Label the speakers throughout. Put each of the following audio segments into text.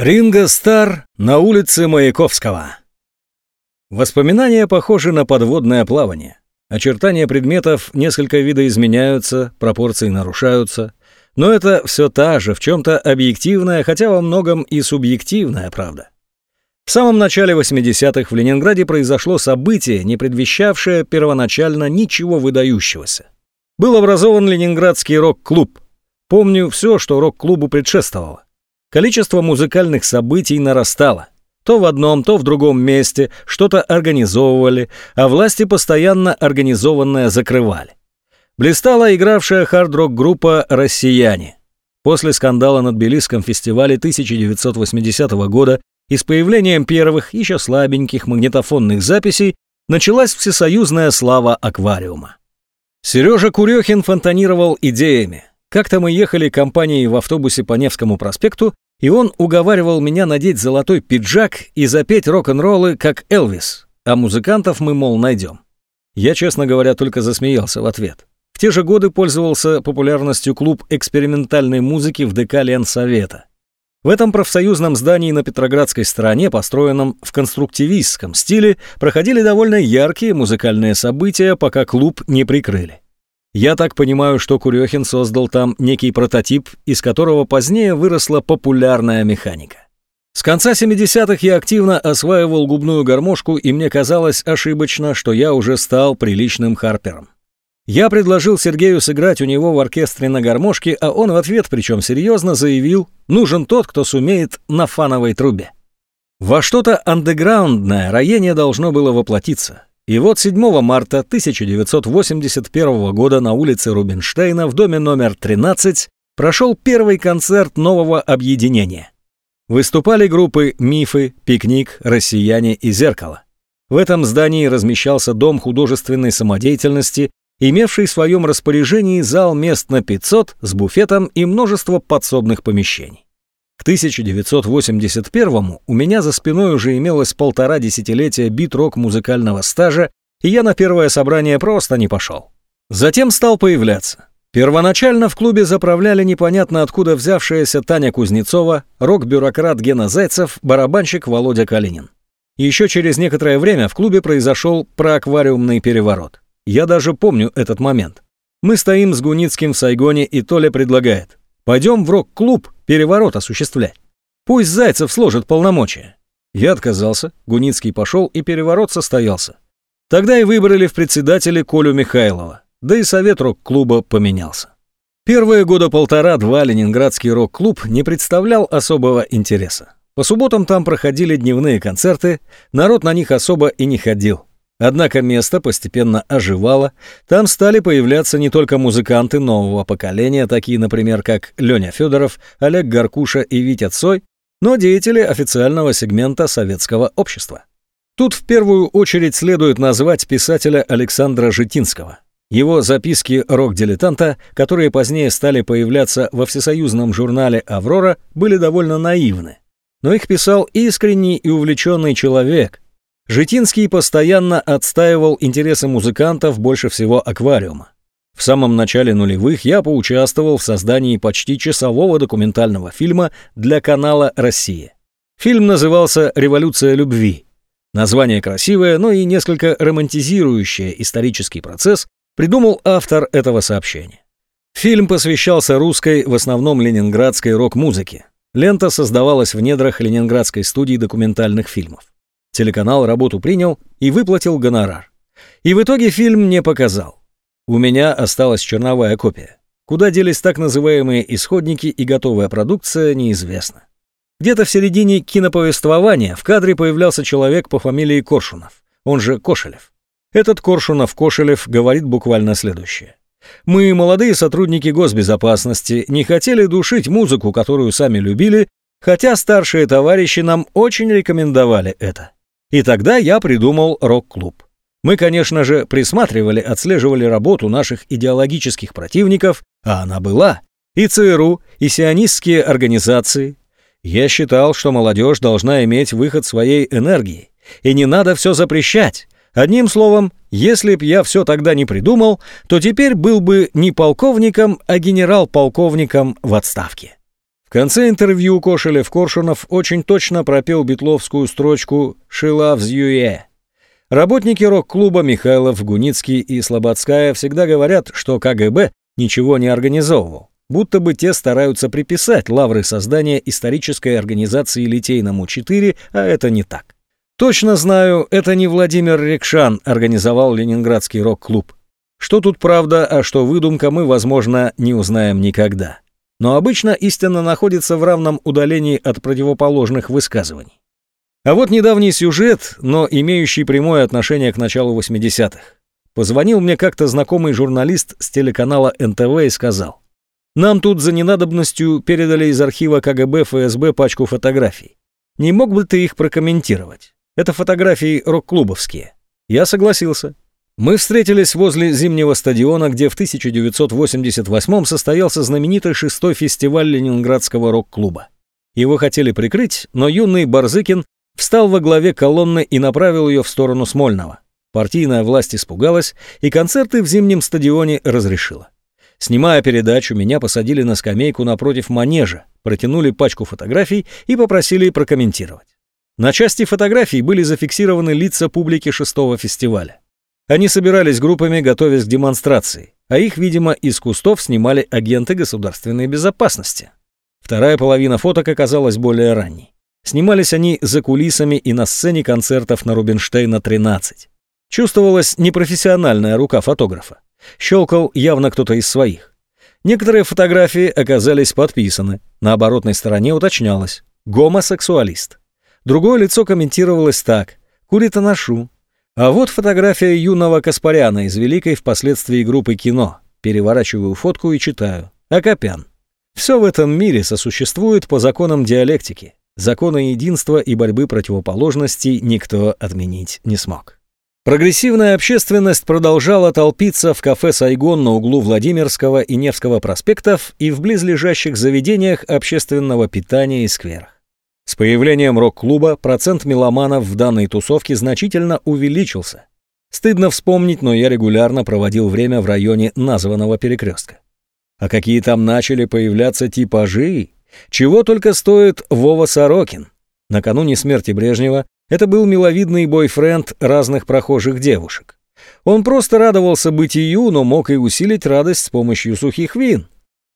Speaker 1: Ринго Стар на улице Маяковского. Воспоминания похожи на подводное плавание. Очертания предметов несколько видоизменяются, пропорции нарушаются. Но это все та же, в чем-то объективная, хотя во многом и субъективная правда. В самом начале 80-х в Ленинграде произошло событие, не предвещавшее первоначально ничего выдающегося. Был образован Ленинградский рок-клуб. Помню все, что рок-клубу предшествовало. Количество музыкальных событий нарастало. То в одном, то в другом месте что-то организовывали, а власти постоянно организованное закрывали. Блистала игравшая хард-рок группа «Россияне». После скандала на Тбилисском фестивале 1980 года и с появлением первых, еще слабеньких магнитофонных записей началась всесоюзная слава аквариума. Сережа Курехин фонтанировал идеями. Как-то мы ехали компанией в автобусе по Невскому проспекту, и он уговаривал меня надеть золотой пиджак и запеть рок-н-роллы, как Элвис, а музыкантов мы, мол, найдем. Я, честно говоря, только засмеялся в ответ. В те же годы пользовался популярностью клуб экспериментальной музыки в ДК Ленсовета. В этом профсоюзном здании на Петроградской стороне, построенном в конструктивистском стиле, проходили довольно яркие музыкальные события, пока клуб не прикрыли. Я так понимаю, что Курехин создал там некий прототип, из которого позднее выросла популярная механика. С конца 70-х я активно осваивал губную гармошку, и мне казалось ошибочно, что я уже стал приличным харпером. Я предложил Сергею сыграть у него в оркестре на гармошке, а он в ответ, причем серьезно, заявил, нужен тот, кто сумеет на фановой трубе. Во что-то андеграундное роение должно было воплотиться. И вот 7 марта 1981 года на улице Рубинштейна в доме номер 13 прошел первый концерт нового объединения. Выступали группы «Мифы», «Пикник», «Россияне» и «Зеркало». В этом здании размещался дом художественной самодеятельности, имевший в своем распоряжении зал мест на 500 с буфетом и множество подсобных помещений. К 1981 у меня за спиной уже имелось полтора десятилетия бит-рок музыкального стажа, и я на первое собрание просто не пошел. Затем стал появляться. Первоначально в клубе заправляли непонятно откуда взявшаяся Таня Кузнецова, рок-бюрократ Гена Зайцев, барабанщик Володя Калинин. Еще через некоторое время в клубе произошел проаквариумный переворот. Я даже помню этот момент. Мы стоим с Гуницким в Сайгоне, и Толя предлагает. Пойдем в рок-клуб переворот осуществлять. Пусть Зайцев сложит полномочия. Я отказался, Гуницкий пошел, и переворот состоялся. Тогда и выбрали в председатели Колю Михайлова, да и совет рок-клуба поменялся. Первые года полтора-два Ленинградский рок-клуб не представлял особого интереса. По субботам там проходили дневные концерты, народ на них особо и не ходил. Однако место постепенно оживало, там стали появляться не только музыканты нового поколения, такие, например, как Леня Федоров, Олег Гаркуша и Витя Цой, но деятели официального сегмента советского общества. Тут в первую очередь следует назвать писателя Александра Житинского. Его записки рок-дилетанта, которые позднее стали появляться во всесоюзном журнале «Аврора», были довольно наивны. Но их писал искренний и увлеченный человек – Житинский постоянно отстаивал интересы музыкантов больше всего аквариума. В самом начале нулевых я поучаствовал в создании почти часового документального фильма для канала «Россия». Фильм назывался «Революция любви». Название красивое, но и несколько романтизирующее исторический процесс придумал автор этого сообщения. Фильм посвящался русской, в основном ленинградской рок-музыке. Лента создавалась в недрах ленинградской студии документальных фильмов. Телеканал работу принял и выплатил гонорар. И в итоге фильм не показал. У меня осталась черновая копия. Куда делись так называемые исходники и готовая продукция, неизвестно. Где-то в середине киноповествования в кадре появлялся человек по фамилии Коршунов, он же Кошелев. Этот Коршунов-Кошелев говорит буквально следующее. «Мы, молодые сотрудники госбезопасности, не хотели душить музыку, которую сами любили, хотя старшие товарищи нам очень рекомендовали это. И тогда я придумал рок-клуб. Мы, конечно же, присматривали, отслеживали работу наших идеологических противников, а она была. И ЦРУ, и сионистские организации. Я считал, что молодежь должна иметь выход своей энергии. И не надо все запрещать. Одним словом, если б я все тогда не придумал, то теперь был бы не полковником, а генерал-полковником в отставке. В конце интервью Кошелев-Коршунов очень точно пропел битловскую строчку «She loves you, yeah». Работники рок-клуба Михайлов, Гуницкий и Слободская всегда говорят, что КГБ ничего не организовывал, будто бы те стараются приписать лавры создания исторической организации Литейному-4, а это не так. Точно знаю, это не Владимир Рекшан организовал Ленинградский рок-клуб. Что тут правда, а что выдумка, мы, возможно, не узнаем никогда. Но обычно истина находится в равном удалении от противоположных высказываний. А вот недавний сюжет, но имеющий прямое отношение к началу 80-х. Позвонил мне как-то знакомый журналист с телеканала НТВ и сказал, «Нам тут за ненадобностью передали из архива КГБ ФСБ пачку фотографий. Не мог бы ты их прокомментировать? Это фотографии рок-клубовские». Я согласился. Мы встретились возле зимнего стадиона, где в 1988 состоялся знаменитый шестой фестиваль Ленинградского рок-клуба. Его хотели прикрыть, но юный Барзыкин встал во главе колонны и направил ее в сторону Смольного. Партийная власть испугалась, и концерты в зимнем стадионе разрешила. Снимая передачу, меня посадили на скамейку напротив манежа, протянули пачку фотографий и попросили прокомментировать. На части фотографий были зафиксированы лица публики шестого фестиваля. Они собирались группами, готовясь к демонстрации, а их, видимо, из кустов снимали агенты государственной безопасности. Вторая половина фоток оказалась более ранней. Снимались они за кулисами и на сцене концертов на Рубинштейна 13. Чувствовалась непрофессиональная рука фотографа. Щелкал явно кто-то из своих. Некоторые фотографии оказались подписаны. На оборотной стороне уточнялось «гомосексуалист». Другое лицо комментировалось так «курит ношу, а вот фотография юного Каспаряна из великой впоследствии группы кино. Переворачиваю фотку и читаю. Акопян. Все в этом мире сосуществует по законам диалектики. Закона единства и борьбы противоположностей никто отменить не смог. Прогрессивная общественность продолжала толпиться в кафе «Сайгон» на углу Владимирского и Невского проспектов и в близлежащих заведениях общественного питания и скверах. С появлением рок-клуба процент меломанов в данной тусовке значительно увеличился. Стыдно вспомнить, но я регулярно проводил время в районе названного перекрестка. А какие там начали появляться типажи? Чего только стоит Вова Сорокин. Накануне смерти Брежнева это был миловидный бойфренд разных прохожих девушек. Он просто радовался бытию, но мог и усилить радость с помощью сухих вин.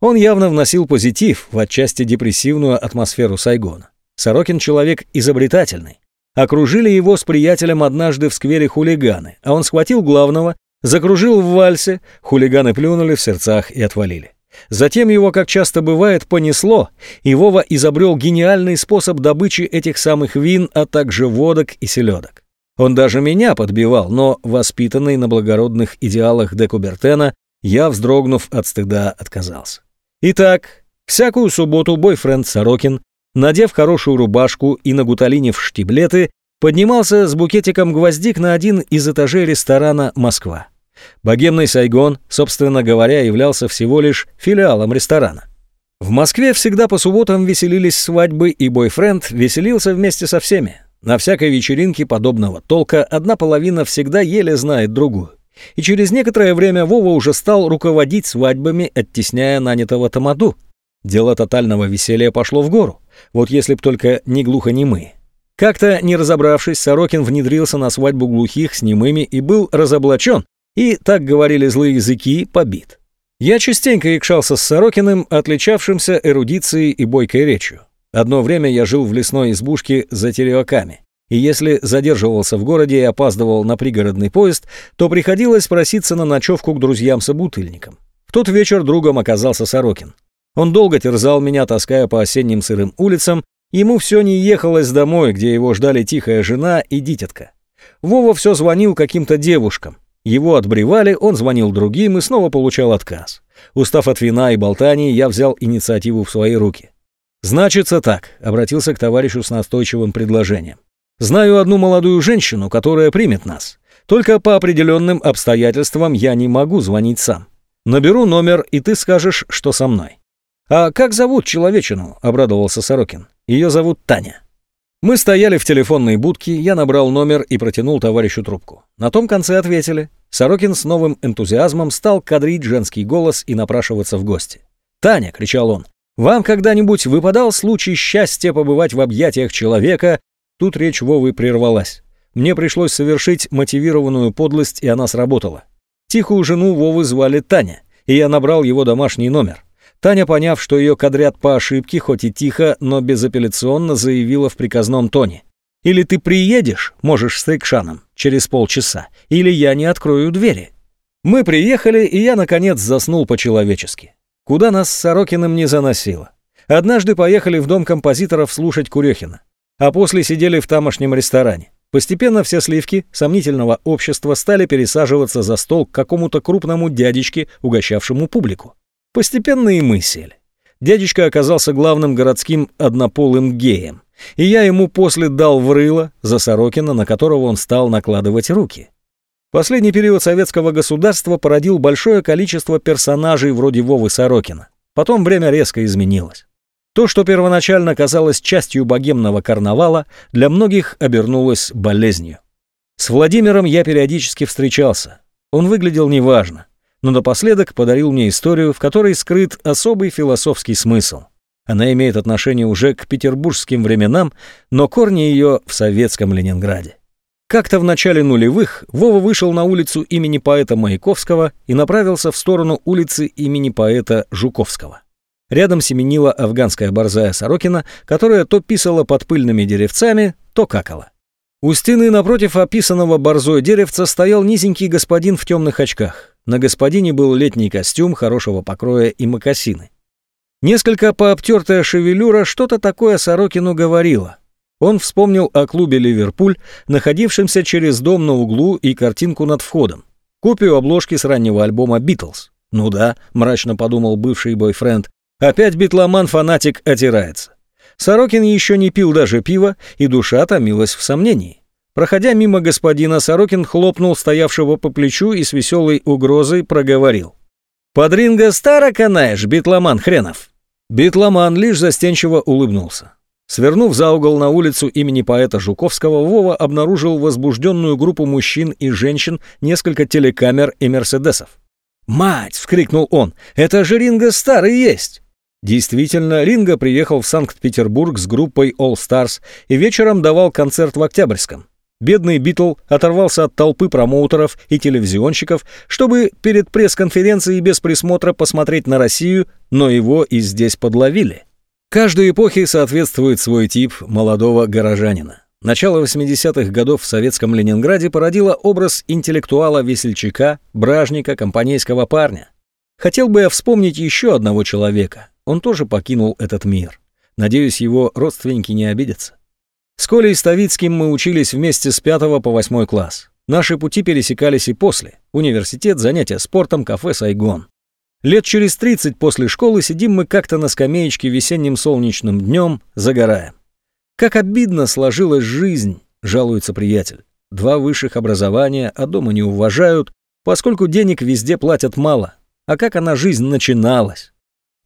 Speaker 1: Он явно вносил позитив в отчасти депрессивную атмосферу Сайгона. Сорокин человек изобретательный. Окружили его с приятелем однажды в сквере хулиганы, а он схватил главного, закружил в вальсе, хулиганы плюнули в сердцах и отвалили. Затем его, как часто бывает, понесло, и Вова изобрел гениальный способ добычи этих самых вин, а также водок и селедок. Он даже меня подбивал, но, воспитанный на благородных идеалах де Кубертена, я, вздрогнув от стыда, отказался. Итак, всякую субботу бойфренд Сорокин надев хорошую рубашку и нагуталинив штиблеты, поднимался с букетиком гвоздик на один из этажей ресторана «Москва». Богемный Сайгон, собственно говоря, являлся всего лишь филиалом ресторана. В Москве всегда по субботам веселились свадьбы, и бойфренд веселился вместе со всеми. На всякой вечеринке подобного толка одна половина всегда еле знает другую. И через некоторое время Вова уже стал руководить свадьбами, оттесняя нанятого Тамаду. Дело тотального веселья пошло в гору. Вот если б только не глухонемые. Как-то, не разобравшись, Сорокин внедрился на свадьбу глухих с немыми и был разоблачен, и, так говорили злые языки, побит. Я частенько икшался с Сорокиным, отличавшимся эрудицией и бойкой речью. Одно время я жил в лесной избушке за Тереоками, и если задерживался в городе и опаздывал на пригородный поезд, то приходилось проситься на ночевку к друзьям-собутыльникам. В тот вечер другом оказался Сорокин. Он долго терзал меня, таская по осенним сырым улицам, ему все не ехалось домой, где его ждали тихая жена и дитятка. Вова все звонил каким-то девушкам. Его отбревали, он звонил другим и снова получал отказ. Устав от вина и болтаний, я взял инициативу в свои руки. «Значится так», — обратился к товарищу с настойчивым предложением. «Знаю одну молодую женщину, которая примет нас. Только по определенным обстоятельствам я не могу звонить сам. Наберу номер, и ты скажешь, что со мной. «А как зовут человечину?» — обрадовался Сорокин. «Ее зовут Таня». Мы стояли в телефонной будке, я набрал номер и протянул товарищу трубку. На том конце ответили. Сорокин с новым энтузиазмом стал кадрить женский голос и напрашиваться в гости. «Таня!» — кричал он. Вам когда-нибудь выпадал случай счастья побывать в объятиях человека? Тут речь Вовы прервалась. Мне пришлось совершить мотивированную подлость, и она сработала. Тихую жену Вовы звали Таня, и я набрал его домашний номер. Таня, поняв, что ее кадрят по ошибке, хоть и тихо, но безапелляционно заявила в приказном тоне. «Или ты приедешь, можешь с Рикшаном, через полчаса, или я не открою двери». Мы приехали, и я, наконец, заснул по-человечески. Куда нас с Сорокиным не заносило. Однажды поехали в дом композиторов слушать Курехина, а после сидели в тамошнем ресторане. Постепенно все сливки сомнительного общества стали пересаживаться за стол к какому-то крупному дядечке, угощавшему публику. Постепенно и мы сели. Дядечка оказался главным городским однополым геем, и я ему после дал в рыло за Сорокина, на которого он стал накладывать руки. Последний период советского государства породил большое количество персонажей вроде Вовы Сорокина. Потом время резко изменилось. То, что первоначально казалось частью богемного карнавала, для многих обернулось болезнью. С Владимиром я периодически встречался. Он выглядел неважно, но напоследок подарил мне историю, в которой скрыт особый философский смысл. Она имеет отношение уже к петербургским временам, но корни ее в советском Ленинграде. Как-то в начале нулевых Вова вышел на улицу имени поэта Маяковского и направился в сторону улицы имени поэта Жуковского. Рядом семенила афганская борзая Сорокина, которая то писала под пыльными деревцами, то какала. У стены напротив описанного борзой деревца стоял низенький господин в темных очках. На господине был летний костюм хорошего покроя и мокасины. Несколько пообтертая шевелюра что-то такое Сорокину говорила. Он вспомнил о клубе «Ливерпуль», находившемся через дом на углу и картинку над входом. Копию обложки с раннего альбома «Битлз». «Ну да», — мрачно подумал бывший бойфренд, Опять битломан-фанатик отирается. Сорокин еще не пил даже пива, и душа томилась в сомнении. Проходя мимо господина, Сорокин хлопнул стоявшего по плечу и с веселой угрозой проговорил. «Под ринга старо канаешь, битломан хренов!» Битломан лишь застенчиво улыбнулся. Свернув за угол на улицу имени поэта Жуковского, Вова обнаружил возбужденную группу мужчин и женщин, несколько телекамер и мерседесов. «Мать!» — вскрикнул он. «Это же Ринго Старый есть!» Действительно, Ринго приехал в Санкт-Петербург с группой All Stars и вечером давал концерт в Октябрьском. Бедный Битл оторвался от толпы промоутеров и телевизионщиков, чтобы перед пресс-конференцией без присмотра посмотреть на Россию, но его и здесь подловили. Каждой эпохе соответствует свой тип молодого горожанина. Начало 80-х годов в советском Ленинграде породило образ интеллектуала-весельчака, бражника, компанейского парня. Хотел бы я вспомнить еще одного человека, он тоже покинул этот мир. Надеюсь, его родственники не обидятся. С Колей Ставицким мы учились вместе с 5 по 8 класс. Наши пути пересекались и после. Университет, занятия спортом, кафе «Сайгон». Лет через 30 после школы сидим мы как-то на скамеечке весенним солнечным днем, загораем. Как обидно сложилась жизнь, жалуется приятель. Два высших образования, а дома не уважают, поскольку денег везде платят мало. А как она жизнь начиналась?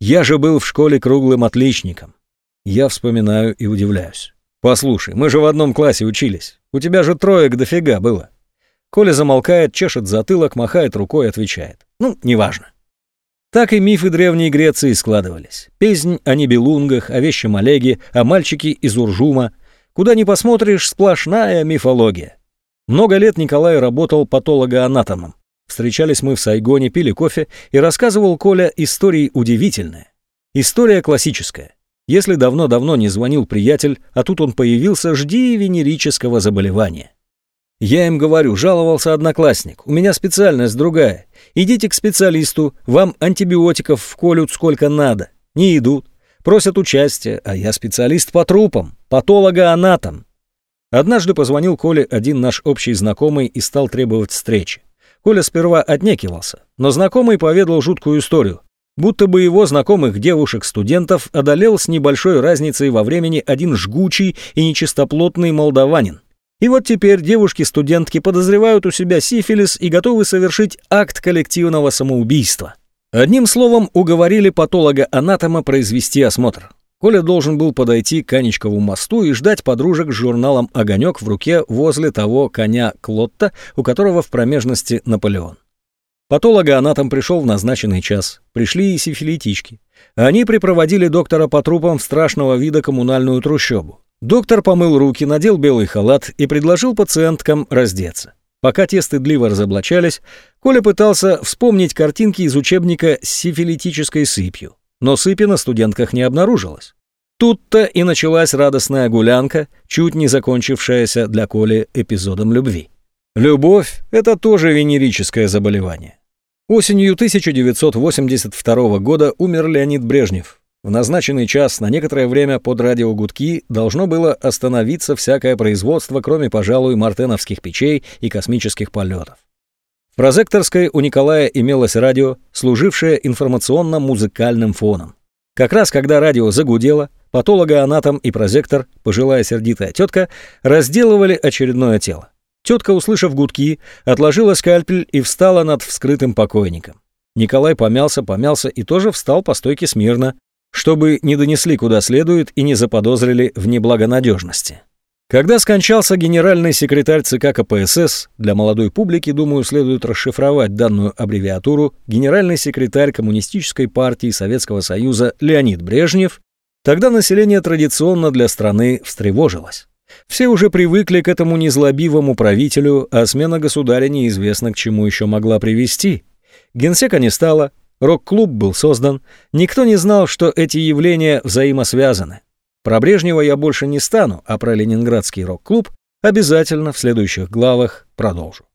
Speaker 1: Я же был в школе круглым отличником. Я вспоминаю и удивляюсь. Послушай, мы же в одном классе учились. У тебя же троек дофига было. Коля замолкает, чешет затылок, махает рукой, отвечает. Ну, неважно. Так и мифы Древней Греции складывались. Песнь о небелунгах, о вещем Олеге, о мальчике из Уржума. Куда ни посмотришь, сплошная мифология. Много лет Николай работал патологоанатомом. Встречались мы в Сайгоне, пили кофе, и рассказывал Коля истории удивительные. История классическая. Если давно-давно не звонил приятель, а тут он появился, жди венерического заболевания. Я им говорю, жаловался одноклассник, у меня специальность другая. Идите к специалисту, вам антибиотиков вколют сколько надо. Не идут. Просят участия, а я специалист по трупам, патологоанатом. Однажды позвонил Коле один наш общий знакомый и стал требовать встречи. Коля сперва отнекивался, но знакомый поведал жуткую историю. Будто бы его знакомых девушек-студентов одолел с небольшой разницей во времени один жгучий и нечистоплотный молдаванин. И вот теперь девушки-студентки подозревают у себя сифилис и готовы совершить акт коллективного самоубийства. Одним словом, уговорили патолога-анатома произвести осмотр. Коля должен был подойти к Анечкову мосту и ждать подружек с журналом «Огонек» в руке возле того коня Клотта, у которого в промежности Наполеон. Патологоанатом пришел в назначенный час. Пришли и сифилитички. Они припроводили доктора по трупам в страшного вида коммунальную трущобу. Доктор помыл руки, надел белый халат и предложил пациенткам раздеться. Пока те стыдливо разоблачались, Коля пытался вспомнить картинки из учебника с сифилитической сыпью, но сыпи на студентках не обнаружилось. Тут-то и началась радостная гулянка, чуть не закончившаяся для Коли эпизодом любви. Любовь – это тоже венерическое заболевание. Осенью 1982 года умер Леонид Брежнев. В назначенный час на некоторое время под радиогудки должно было остановиться всякое производство, кроме, пожалуй, мартеновских печей и космических полетов. В прозекторской у Николая имелось радио, служившее информационно-музыкальным фоном. Как раз когда радио загудело, патологоанатом и прозектор, пожилая сердитая тетка, разделывали очередное тело. Тетка, услышав гудки, отложила скальпель и встала над вскрытым покойником. Николай помялся, помялся и тоже встал по стойке смирно, чтобы не донесли куда следует и не заподозрили в неблагонадежности. Когда скончался генеральный секретарь ЦК КПСС, для молодой публики, думаю, следует расшифровать данную аббревиатуру, генеральный секретарь Коммунистической партии Советского Союза Леонид Брежнев, тогда население традиционно для страны встревожилось. Все уже привыкли к этому незлобивому правителю, а смена государя неизвестно к чему еще могла привести. Генсека не стало, Рок-клуб был создан, никто не знал, что эти явления взаимосвязаны. Про Брежнева я больше не стану, а про Ленинградский рок-клуб обязательно в следующих главах продолжу.